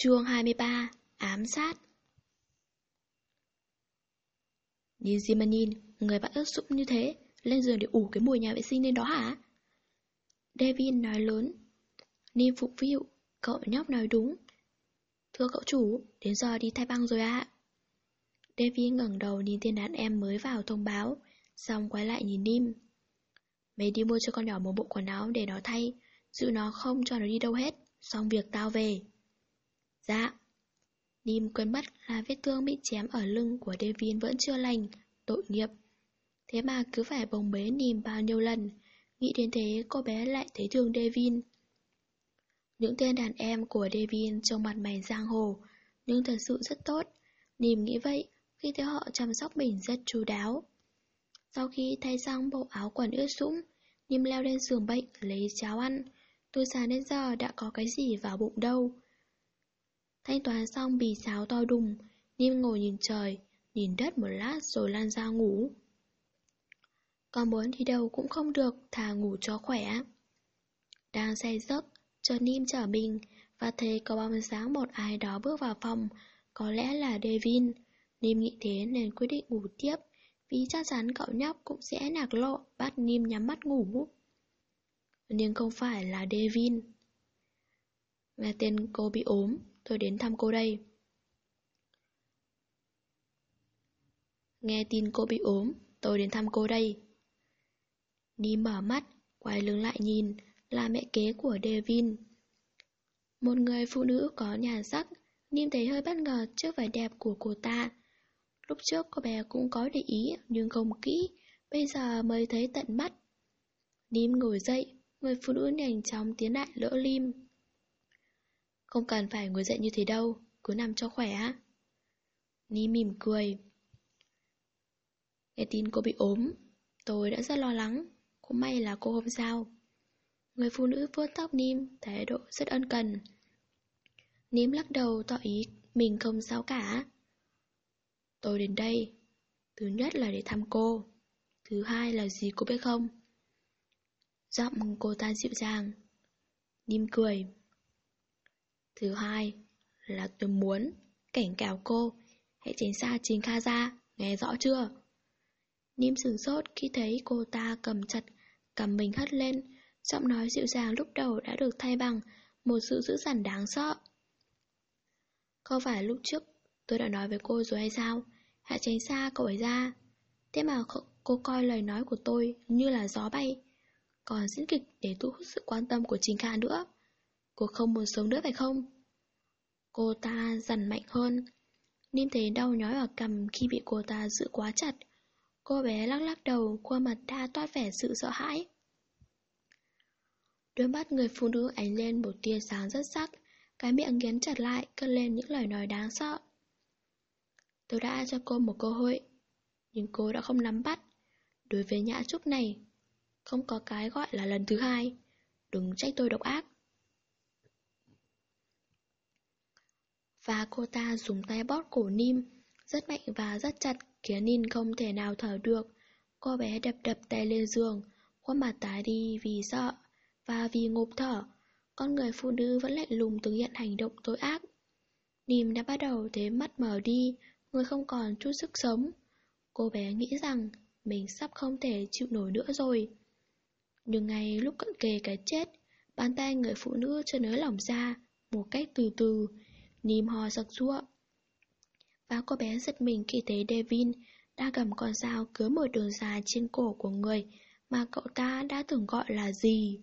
Chương 23 Ám sát Nhìn gì mà nhìn, người bạn ướt sũng như thế, lên giường để ủ cái mùi nhà vệ sinh lên đó hả? Devin nói lớn. Nim phục vụ, cậu nhóc nói đúng. Thưa cậu chủ, đến giờ đi thay băng rồi ạ. Devin ngẩng đầu nhìn tên đàn em mới vào thông báo, xong quay lại nhìn Nim. Mày đi mua cho con nhỏ một bộ quần áo để nó thay, giữ nó không cho nó đi đâu hết, xong việc tao về. Dạ. Nim quên mất là vết thương bị chém ở lưng của Devin vẫn chưa lành, tội nghiệp. Thế mà cứ phải bồng bế Nim bao nhiêu lần, nghĩ đến thế cô bé lại thấy thương Devin. Những tên đàn em của Devin trông mặt mày giang hồ, nhưng thật sự rất tốt. Nìm nghĩ vậy khi thấy họ chăm sóc mình rất chú đáo. Sau khi thay xong bộ áo quần ướt sũng, Nìm leo lên giường bệnh lấy cháo ăn. Tôi sáng đến giờ đã có cái gì vào bụng đâu. Thanh toán xong bì cháo to đùng, Nim ngồi nhìn trời, nhìn đất một lát rồi lan ra ngủ. Còn muốn thì đâu cũng không được, thà ngủ cho khỏe. Đang say giấc, chợt Nim trở mình và thấy có bóng dáng một ai đó bước vào phòng, có lẽ là Devin. Nim nghĩ thế nên quyết định ngủ tiếp, vì chắc chắn cậu nhóc cũng sẽ nạc lộ bắt Nim nhắm mắt ngủ. Nhưng không phải là Devin. Nghe tên cô bị ốm, tôi đến thăm cô đây. Nghe tin cô bị ốm, tôi đến thăm cô đây. Nim mở mắt, quay lưng lại nhìn, là mẹ kế của Devin. Một người phụ nữ có nhà sắc, Nim thấy hơi bất ngờ trước vẻ đẹp của cô ta. Lúc trước cô bé cũng có để ý nhưng không kỹ, bây giờ mới thấy tận mắt. Nim ngồi dậy, người phụ nữ nhanh chóng tiến lại lỡ Lim. Không cần phải ngồi dậy như thế đâu, cứ nằm cho khỏe. Ni mỉm cười. Nghe tin cô bị ốm, tôi đã rất lo lắng, cũng may là cô không sao. Người phụ nữ vuốt tóc Nim, thái độ rất ân cần. Nim lắc đầu tỏ ý mình không sao cả. Tôi đến đây, thứ nhất là để thăm cô, thứ hai là gì cô biết không? Giọng cô ta dịu dàng. Nim cười. Thứ hai là tôi muốn cảnh cáo cô, hãy tránh xa chính Kha ra, nghe rõ chưa? Niêm sửng sốt khi thấy cô ta cầm chặt, cầm mình hất lên, Giọng nói dịu dàng lúc đầu đã được thay bằng một sự dữ dằn đáng sợ. Không phải lúc trước tôi đã nói với cô rồi hay sao? Hãy tránh xa cậu ấy ra. Thế mà cô coi lời nói của tôi như là gió bay. Còn diễn kịch để thu hút sự quan tâm của Trình Kha nữa. Cô không muốn sống nữa phải không? Cô ta dằn mạnh hơn. Nim thấy đau nhói ở cầm khi bị cô ta giữ quá chặt. Cô bé lắc lắc đầu, khuôn mặt ta toát vẻ sự sợ hãi. Đôi mắt người phụ nữ ánh lên một tia sáng rất sắc, cái miệng nghiến chặt lại, cất lên những lời nói đáng sợ. Tôi đã cho cô một cơ hội, nhưng cô đã không nắm bắt. Đối với nhã trúc này, không có cái gọi là lần thứ hai. Đừng trách tôi độc ác. Và cô ta dùng tay bóp cổ Nim, rất mạnh và rất chặt, khiến Nim không thể nào thở được. Cô bé đập đập tay lên giường, khuôn mặt tái đi vì sợ và vì ngộp thở, con người phụ nữ vẫn lạnh lùng thực hiện hành động tội ác. Nim đã bắt đầu thấy mắt mở đi, người không còn chút sức sống. Cô bé nghĩ rằng mình sắp không thể chịu nổi nữa rồi. Nhưng ngay lúc cận kề cái chết, bàn tay người phụ nữ chưa nới lỏng ra, một cách từ từ, Nìm hò sặc sụa. Và cô bé giật mình khi thấy Devin đã cầm con dao cứa một đường dài trên cổ của người mà cậu ta đã từng gọi là gì.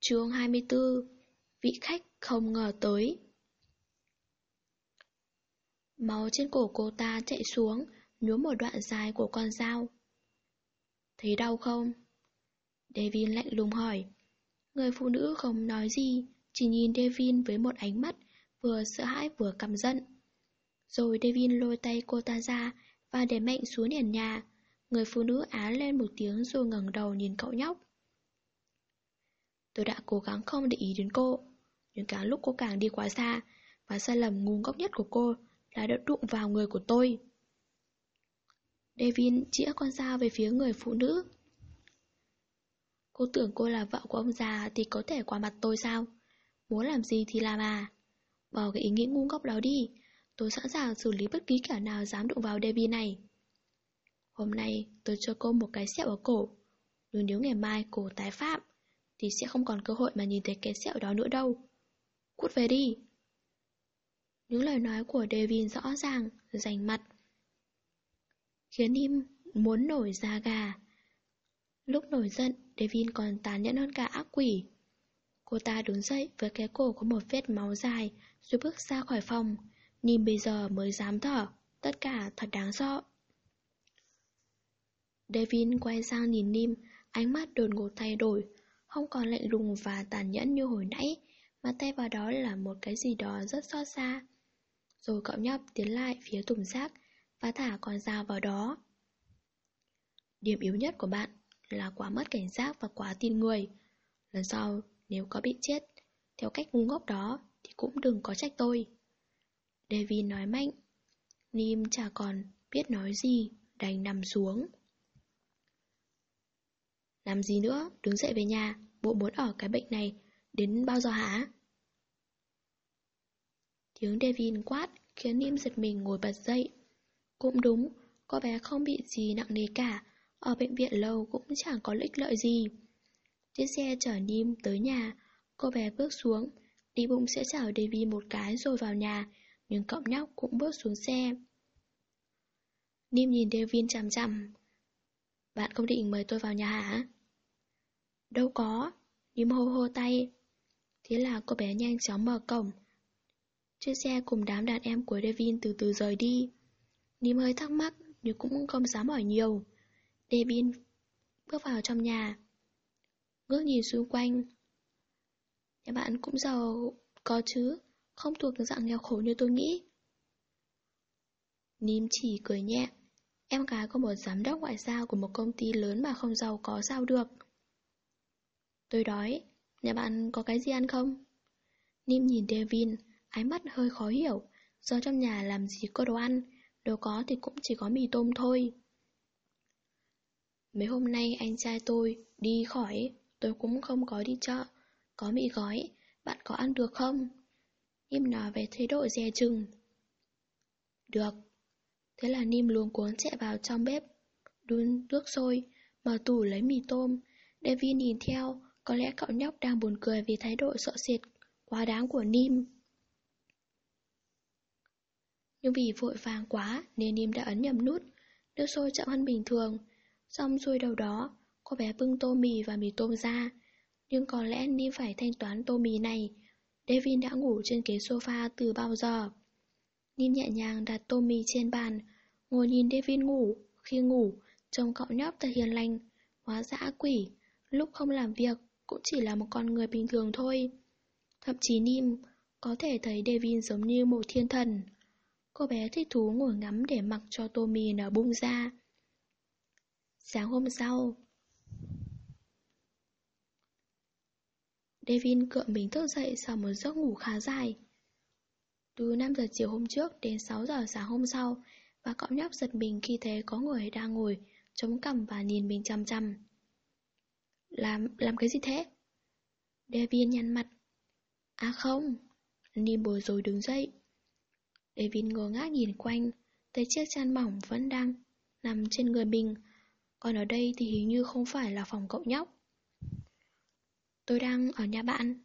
chương 24 Vị khách không ngờ tới Máu trên cổ cô ta chạy xuống, nhuốm một đoạn dài của con dao. Thấy đau không? Devin lạnh lùng hỏi. Người phụ nữ không nói gì, chỉ nhìn Devin với một ánh mắt vừa sợ hãi vừa căm giận. Rồi Devin lôi tay cô ta ra và để mạnh xuống nền nhà. Người phụ nữ á lên một tiếng rồi ngẩng đầu nhìn cậu nhóc. Tôi đã cố gắng không để ý đến cô Nhưng càng lúc cô càng đi quá xa Và sai lầm ngu ngốc nhất của cô Là đã đụng vào người của tôi Devin chĩa con dao về phía người phụ nữ Cô tưởng cô là vợ của ông già thì có thể qua mặt tôi sao? Muốn làm gì thì làm à? Bỏ cái ý nghĩ ngu ngốc đó đi. Tôi sẵn sàng xử lý bất kỳ kẻ nào dám đụng vào Debbie này. Hôm nay tôi cho cô một cái sẹo ở cổ. Nhưng nếu ngày mai cô tái phạm, thì sẽ không còn cơ hội mà nhìn thấy cái sẹo đó nữa đâu. Cút về đi. Những lời nói của Devin rõ ràng, rành mặt. Khiến Im muốn nổi da gà. Lúc nổi giận, Devin còn tàn nhẫn hơn cả ác quỷ. Cô ta đứng dậy với cái cổ có một vết máu dài, rồi bước ra khỏi phòng. Nhìn bây giờ mới dám thở, tất cả thật đáng sợ. Devin quay sang nhìn Nim, ánh mắt đột ngột thay đổi, không còn lạnh lùng và tàn nhẫn như hồi nãy, mà thay vào đó là một cái gì đó rất xót xa. Rồi cậu nhóc tiến lại phía thùng rác và thả con dao vào đó. Điểm yếu nhất của bạn là quá mất cảnh giác và quá tin người. Lần sau, nếu có bị chết theo cách ngu ngốc đó thì cũng đừng có trách tôi. David nói mạnh. Nim chả còn biết nói gì, đành nằm xuống. Làm gì nữa, đứng dậy về nhà, bộ muốn ở cái bệnh này đến bao giờ hả? Tiếng Devin quát khiến Nim giật mình ngồi bật dậy. Cũng đúng, cô bé không bị gì nặng nề cả, ở bệnh viện lâu cũng chẳng có ích lợi gì. Chiếc xe chở Nim tới nhà, cô bé bước xuống, đi bụng sẽ chào Davy một cái rồi vào nhà, nhưng cậu nhóc cũng bước xuống xe. Nim nhìn Devin chằm chằm. Bạn không định mời tôi vào nhà hả? Đâu có, Nim hô hô tay. Thế là cô bé nhanh chóng mở cổng. Chiếc xe cùng đám đàn em của Devin từ từ rời đi. Nim hơi thắc mắc nhưng cũng không dám hỏi nhiều. Devin bước vào trong nhà. Ngước nhìn xung quanh. Nhà bạn cũng giàu có chứ, không thuộc dạng nghèo khổ như tôi nghĩ. Nim chỉ cười nhẹ. Em gái của một giám đốc ngoại giao của một công ty lớn mà không giàu có sao được. Tôi đói, nhà bạn có cái gì ăn không? Nim nhìn Devin, ánh mắt hơi khó hiểu, do trong nhà làm gì có đồ ăn, đồ có thì cũng chỉ có mì tôm thôi. Mấy hôm nay anh trai tôi đi khỏi, tôi cũng không có đi chợ, có mì gói, bạn có ăn được không? Nim nói về thái độ dè chừng. Được. Thế là Nim luống cuốn chạy vào trong bếp, đun nước sôi, mở tủ lấy mì tôm. Devi nhìn theo, có lẽ cậu nhóc đang buồn cười vì thái độ sợ sệt, quá đáng của Nim. Nhưng vì vội vàng quá nên Nim đã ấn nhầm nút, nước sôi chậm hơn bình thường. Xong xuôi đầu đó, cô bé bưng tô mì và mì tôm ra. Nhưng có lẽ Nim phải thanh toán tô mì này. Devin đã ngủ trên ghế sofa từ bao giờ. Nim nhẹ nhàng đặt tô mì trên bàn, ngồi nhìn Devin ngủ. Khi ngủ, trông cậu nhóc thật hiền lành, hóa dã quỷ. Lúc không làm việc, cũng chỉ là một con người bình thường thôi. Thậm chí Nim có thể thấy Devin giống như một thiên thần. Cô bé thích thú ngồi ngắm để mặc cho tô mì nở bung ra. Sáng hôm sau Devin cựa mình thức dậy sau một giấc ngủ khá dài. Từ 5 giờ chiều hôm trước đến 6 giờ sáng hôm sau, và cậu nhóc giật mình khi thấy có người đang ngồi, chống cằm và nhìn mình chăm chăm. Làm, làm cái gì thế? Devin nhăn mặt. À không, Nim bồi rồi đứng dậy. Devin ngơ ngác nhìn quanh, thấy chiếc chăn mỏng vẫn đang nằm trên người mình, còn ở đây thì hình như không phải là phòng cậu nhóc. Tôi đang ở nhà bạn.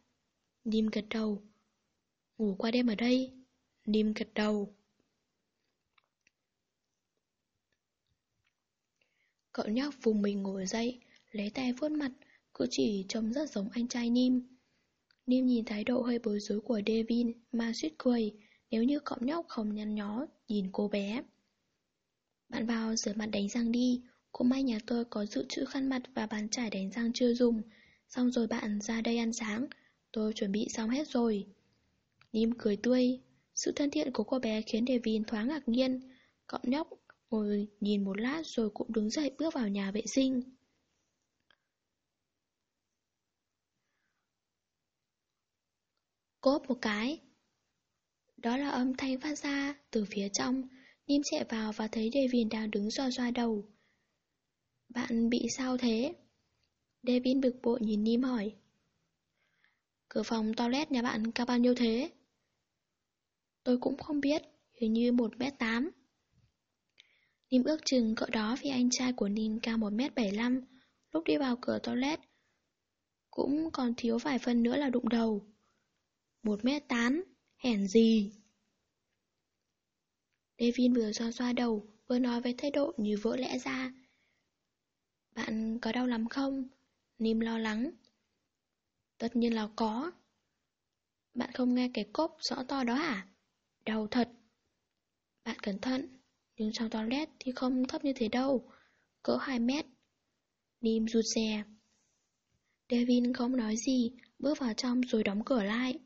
Nim gật đầu. Ngủ qua đêm ở đây. Nim gật đầu. Cậu nhóc vùng mình ngồi dậy, lấy tay vuốt mặt, cứ chỉ trông rất giống anh trai Nim. Nim nhìn thái độ hơi bối rối của Devin mà suýt cười nếu như cậu nhóc không nhăn nhó nhìn cô bé. Bạn vào rửa mặt đánh răng đi, cũng may nhà tôi có dự trữ khăn mặt và bàn chải đánh răng chưa dùng, xong rồi bạn ra đây ăn sáng, tôi chuẩn bị xong hết rồi. Nim cười tươi, sự thân thiện của cô bé khiến Devin thoáng ngạc nhiên. Cậu nhóc ngồi nhìn một lát rồi cũng đứng dậy bước vào nhà vệ sinh. Cốp một cái. Đó là âm thanh phát ra từ phía trong. Nim chạy vào và thấy Devin đang đứng xoa xoa đầu. Bạn bị sao thế? Devin bực bội nhìn Nim hỏi. Cửa phòng toilet nhà bạn cao bao nhiêu thế? Tôi cũng không biết, hình như 1m8. Nim ước chừng cỡ đó vì anh trai của Nim cao 1m75, lúc đi vào cửa toilet cũng còn thiếu vài phân nữa là đụng đầu. 1m8, hèn gì? Devin vừa xoa xoa đầu, vừa nói với thái độ như vỡ lẽ ra. Bạn có đau lắm không? Nim lo lắng. Tất nhiên là có. Bạn không nghe cái cốp rõ to đó hả? Đau thật. Bạn cẩn thận, nhưng trong toilet thì không thấp như thế đâu, cỡ 2 mét. Nim rụt rè. Devin không nói gì, bước vào trong rồi đóng cửa lại.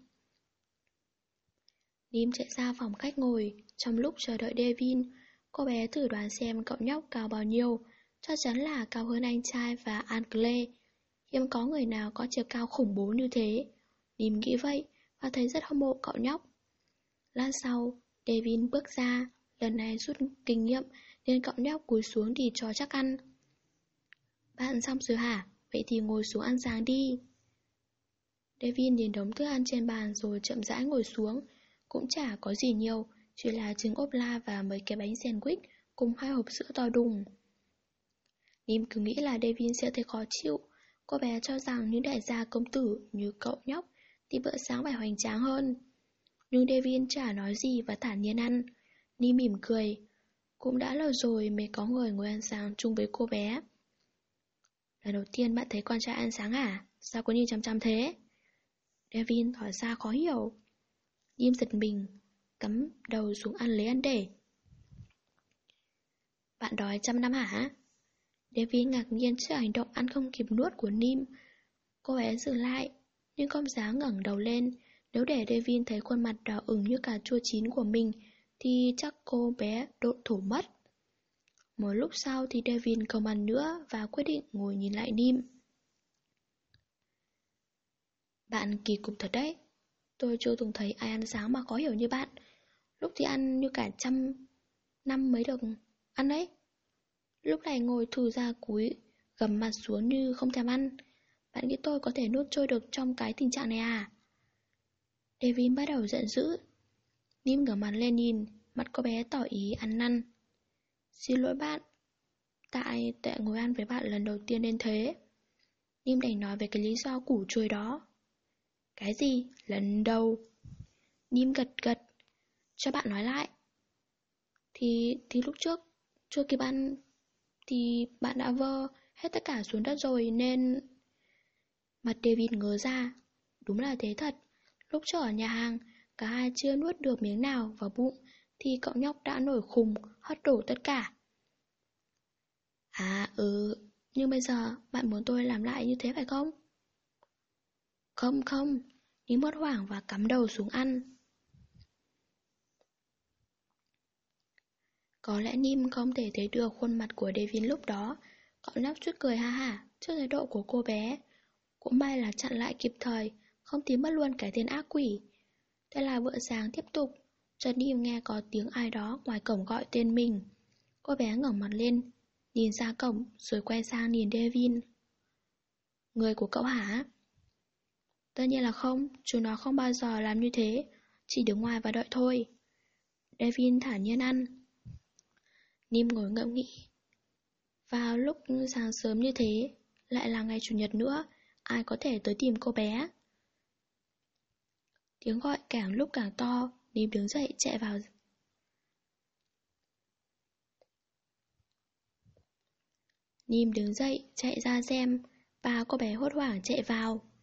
Nim chạy ra phòng khách ngồi, trong lúc chờ đợi Devin, cô bé thử đoán xem cậu nhóc cao bao nhiêu, chắc chắn là cao hơn anh trai và Angle. Hiếm có người nào có chiều cao khủng bố như thế. Nim nghĩ vậy và thấy rất hâm mộ cậu nhóc. Lát sau, Devin bước ra, lần này rút kinh nghiệm nên cậu nhóc cúi xuống thì cho chắc ăn. Bạn xong rồi hả? Vậy thì ngồi xuống ăn sáng đi. Devin nhìn đống thức ăn trên bàn rồi chậm rãi ngồi xuống. Cũng chả có gì nhiều, chỉ là trứng ốp la và mấy cái bánh sandwich cùng hai hộp sữa to đùng. Nim cứ nghĩ là Devin sẽ thấy khó chịu. Cô bé cho rằng những đại gia công tử như cậu nhóc thì bữa sáng phải hoành tráng hơn. Nhưng Devin chả nói gì và thản nhiên ăn. Nim mỉm cười. Cũng đã lâu rồi mới có người ngồi ăn sáng chung với cô bé. Lần đầu tiên bạn thấy con trai ăn sáng à? Sao có nhìn chăm chăm thế? Devin tỏ ra khó hiểu. Nim giật mình, cắm đầu xuống ăn lấy ăn để. Bạn đói trăm năm hả? Devi ngạc nhiên trước hành động ăn không kịp nuốt của Nim. Cô bé dừng lại, nhưng không dám ngẩng đầu lên. Nếu để Devin thấy khuôn mặt đỏ ửng như cà chua chín của mình, thì chắc cô bé độn thủ mất. Một lúc sau thì Devin không ăn nữa và quyết định ngồi nhìn lại Nim. Bạn kỳ cục thật đấy. Tôi chưa từng thấy ai ăn sáng mà khó hiểu như bạn. Lúc thì ăn như cả trăm năm mới được ăn đấy. Lúc này ngồi thù ra cúi, gầm mặt xuống như không thèm ăn. Bạn nghĩ tôi có thể nuốt trôi được trong cái tình trạng này à? Devin bắt đầu giận dữ. Nim ngửa mặt lên nhìn, mặt cô bé tỏ ý ăn năn. Xin lỗi bạn Tại tệ ngồi ăn với bạn lần đầu tiên nên thế Nim đành nói về cái lý do củ chuối đó Cái gì? Lần đầu Nim gật gật Cho bạn nói lại Thì thì lúc trước Chưa kịp ăn thì bạn đã vơ hết tất cả xuống đất rồi nên Mặt David ngớ ra Đúng là thế thật Lúc trở ở nhà hàng Cả hai chưa nuốt được miếng nào vào bụng thì cậu nhóc đã nổi khùng, hất đổ tất cả. À ừ, nhưng bây giờ bạn muốn tôi làm lại như thế phải không? Không không, Ní mất hoảng và cắm đầu xuống ăn. Có lẽ Nim không thể thấy được khuôn mặt của Devin lúc đó, cậu nhóc chút cười ha hả trước thái độ của cô bé. Cũng may là chặn lại kịp thời, không tím mất luôn cái tên ác quỷ. Thế là bữa sáng tiếp tục, Trần Nim nghe có tiếng ai đó ngoài cổng gọi tên mình. Cô bé ngẩng mặt lên, nhìn ra cổng rồi quay sang nhìn Devin. Người của cậu hả? Tất nhiên là không, chúng nó không bao giờ làm như thế, chỉ đứng ngoài và đợi thôi. Devin thản nhiên ăn. Nim ngồi ngẫm nghĩ. Vào lúc sáng sớm như thế, lại là ngày chủ nhật nữa, ai có thể tới tìm cô bé? Tiếng gọi càng lúc càng to, Nim đứng dậy chạy vào Nim đứng dậy chạy ra xem Ba cô bé hốt hoảng chạy vào